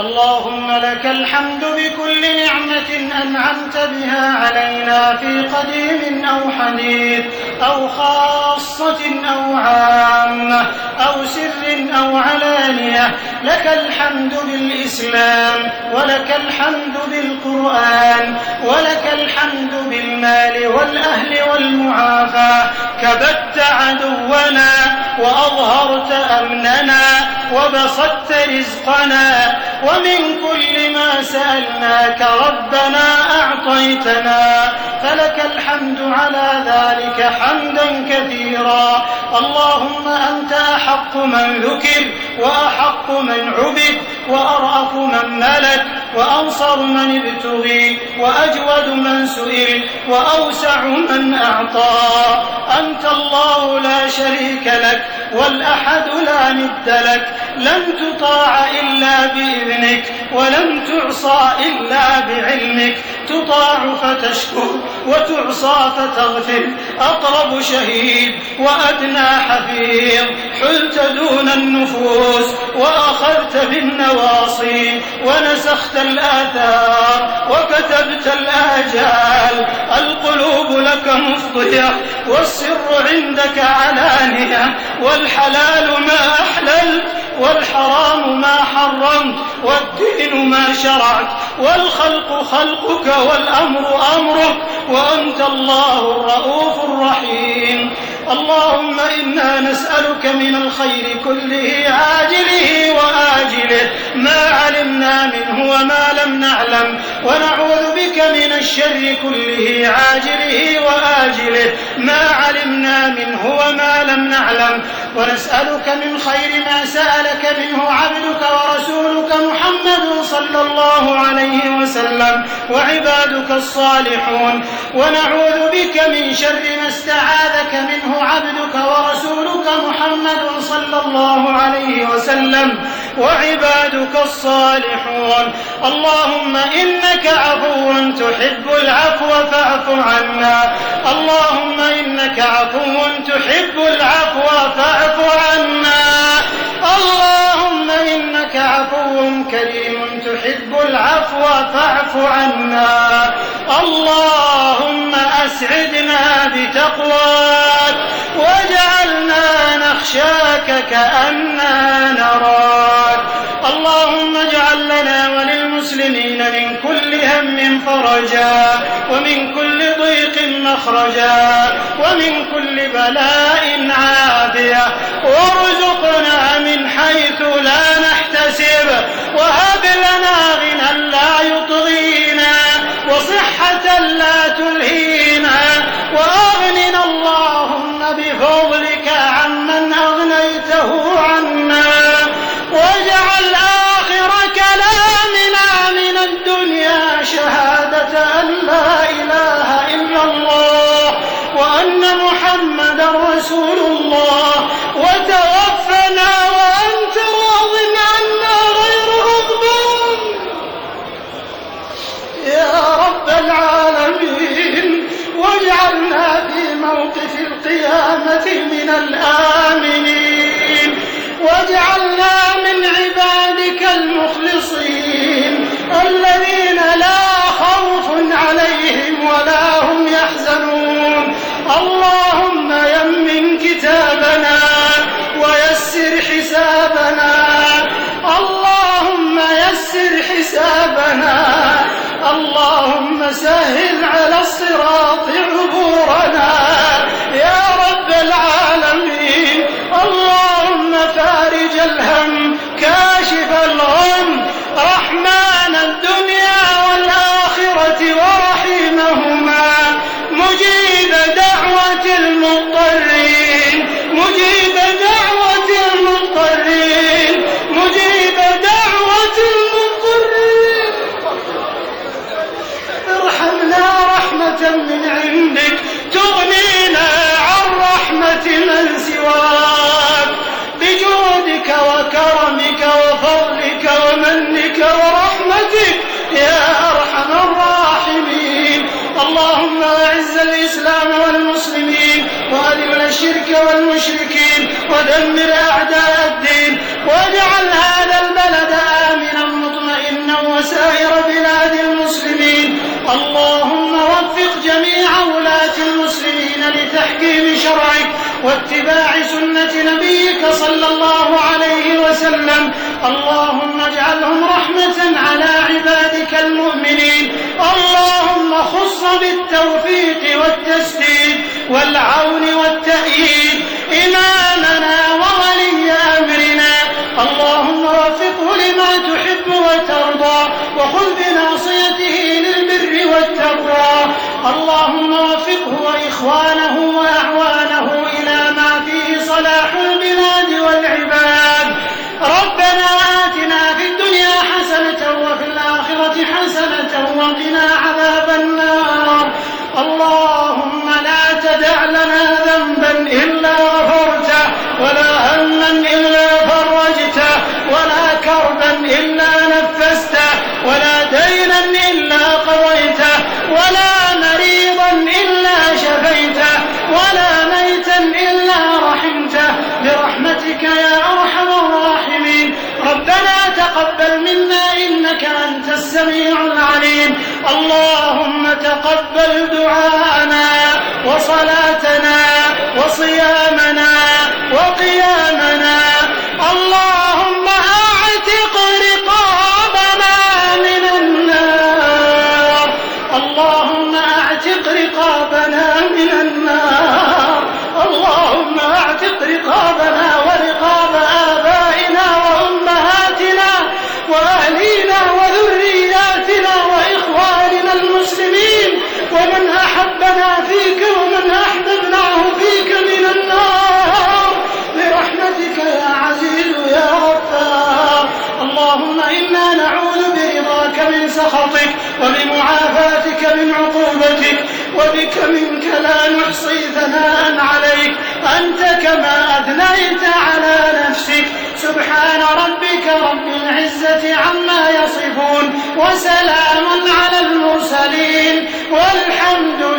اللهم لك الحمد بكل نعمة أنعمت بها علينا في قديم أو حديث. أو خاصة أو عامة أو سر أو علانية لك الحمد بالإسلام ولك الحمد بالقرآن ولك الحمد بالمال والأهل والمعافاة كبت عدونا وأظهرت أمننا وبسطت رزقنا ومن كل ما سألناك ربنا أعطيتنا. فلك الحمد على ذلك حمدا كثيرا. اللهم أنت أحق من ذكر وأحق من عبد وأرأف من ملك وأنصر من ابتغي وأجود من سئل وأوسع من أعطى. أنت الله لا شريك لك والأحد لا ند لك. لن تطاع إلا بإذنك ولن تعصى إلا بعلمك. تطاع فتشكر وتعصى فتغفر. أقرب شهيد وأدنى حفيظ. حلت دون النفوس وأخذت بالنواصي. ونسخت الآثار وكتبت الآجال. القلوب لك مفضية والسر عندك علانية. والحلال ما أحللت والحرام ما حرمت والدين ما شرعت والخلق خلقك والأمر أمرك وأنت الله الرؤوف الرحيم. اللهم إنا نسألك من الخير كله عاجله وآجله. ما علمنا منه وما لم نعلم ونعوذ بك من الشر كله عاجله وآجله. ما علمنا منه وما لم نعلم ونسألك من خير ما سألك منه عبدك ورسولك محمد صلى الله عليه وسلم وعبادك الصالحون. ونعوذ بك من شر ما استعاذك منه عبدك ورسولك محمد صلى الله عليه وسلم وعبادك الصالحون. اللهم إنك عفو تحب العفو فاعف عنا. اللهم إنك عفو تحب العفو فاعف عنا. اللهم أسعدنا بتقواك واجعلنا نخشاك كأننا نراك. اللهم اجعل لنا وللمسلمين من كل هم فرجا ومن كل ضيق مخرجا ومن كل بلاء عافية. وارزقنا من حيث لا نحتسب. وهب لنا غنى لا رسول حسابنا اللهم سهل على الصراط عبورنا. الشرك والمشركين ودمر أعداء الدين واجعل هذا البلد آمنا مطمئنا وسائر بلاد المسلمين. اللهم وفق جميع ولاة المسلمين لتحكيم شرعك واتباع سنة نبيك صلى الله عليه وسلم. اللهم اجعلهم رحمة على عبادك المؤمنين. اللهم خص بالتوفيق والتسديد والعون والتأييد إمامنا وولي أمرنا. اللهم وفقه لما تحب وترضى وخذ بناصيته للبر والتقوى. اللهم وفقه وإخوانه السميع العليم اللهم تقبل دعاءنا وصلاتنا وصيامنا وقيامنا. اللهم إنا نعوذ برضاك من سخطك وبمعافاتك من عقوبتك وبك منك لا نحصي ثناء عليك. أنت كما أثنيت على نفسك. سبحان ربك رب العزة عما يصفون وسلام على المرسلين والحمد